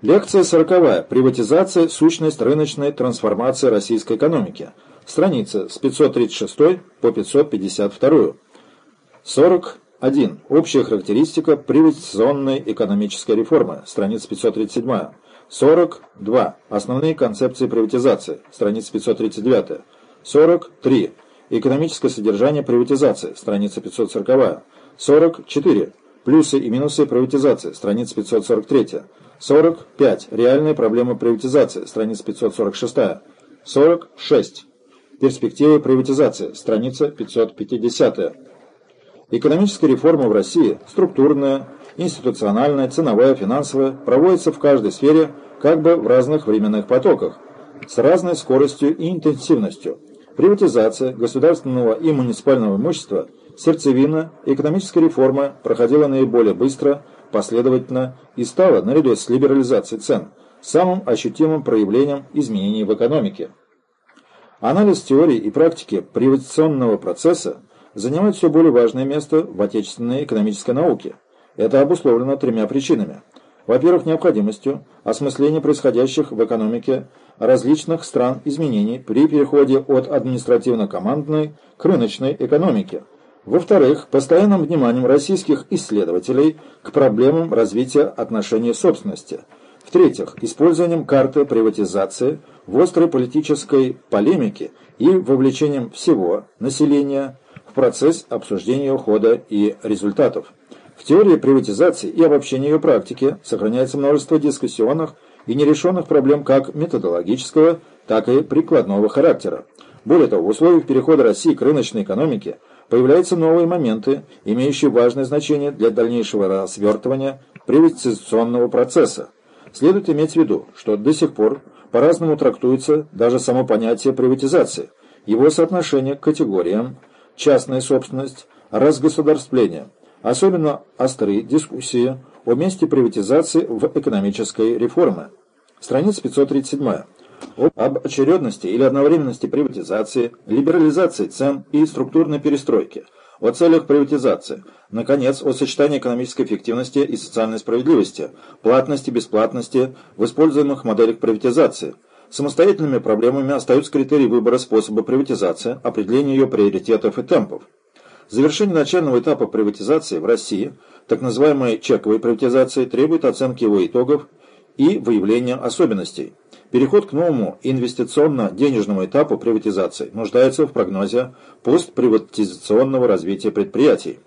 Лекция сороковая. Приватизация. Сущность рыночной трансформации российской экономики. Страница с 536 по 552. 41. Общая характеристика приватизационной экономической реформы. Страница 537. 42. Основные концепции приватизации. Страница 539. 43. Экономическое содержание приватизации. Страница 540. 44. Плюсы и минусы приватизации. Страница 543. 45. Реальные проблемы приватизации. Страница 546. 46. Перспективы приватизации. Страница 550. Экономическая реформа в России, структурная, институциональная, ценовая, финансовая, проводится в каждой сфере как бы в разных временных потоках, с разной скоростью и интенсивностью. Приватизация государственного и муниципального имущества, сердцевина, экономическая реформа проходила наиболее быстро, последовательно и стала, наряду с либерализацией цен, самым ощутимым проявлением изменений в экономике. Анализ теории и практики приватизационного процесса занимает все более важное место в отечественной экономической науке. Это обусловлено тремя причинами. Во-первых, необходимостью осмысления происходящих в экономике различных стран изменений при переходе от административно-командной к рыночной экономике – во-вторых, постоянным вниманием российских исследователей к проблемам развития отношений собственности. В-третьих, использованием карты приватизации в острой политической полемике и вовлечением всего населения в процесс обсуждения ее хода и результатов. В теории приватизации и обобщения ее практики сохраняется множество дискуссионных и нерешенных проблем как методологического, так и прикладного характера. Более того, в условиях перехода России к рыночной экономике появляются новые моменты, имеющие важное значение для дальнейшего развертывания приватизационного процесса. Следует иметь в виду, что до сих пор по-разному трактуется даже само понятие приватизации, его соотношение к категориям частная собственность, разгосударствление. Особенно остры дискуссии о месте приватизации в экономической реформе. Страница 537 об очередности или одновременности приватизации, либерализации цен и структурной перестройки, о целях приватизации, наконец, о сочетании экономической эффективности и социальной справедливости, платности, бесплатности в используемых моделях приватизации. Самостоятельными проблемами остаются критерии выбора способа приватизации, определение ее приоритетов и темпов. Завершение начального этапа приватизации в России, так называемой чековой приватизации, требует оценки его итогов и выявления особенностей. Переход к новому инвестиционно-денежному этапу приватизации нуждается в прогнозе постприватизационного развития предприятий.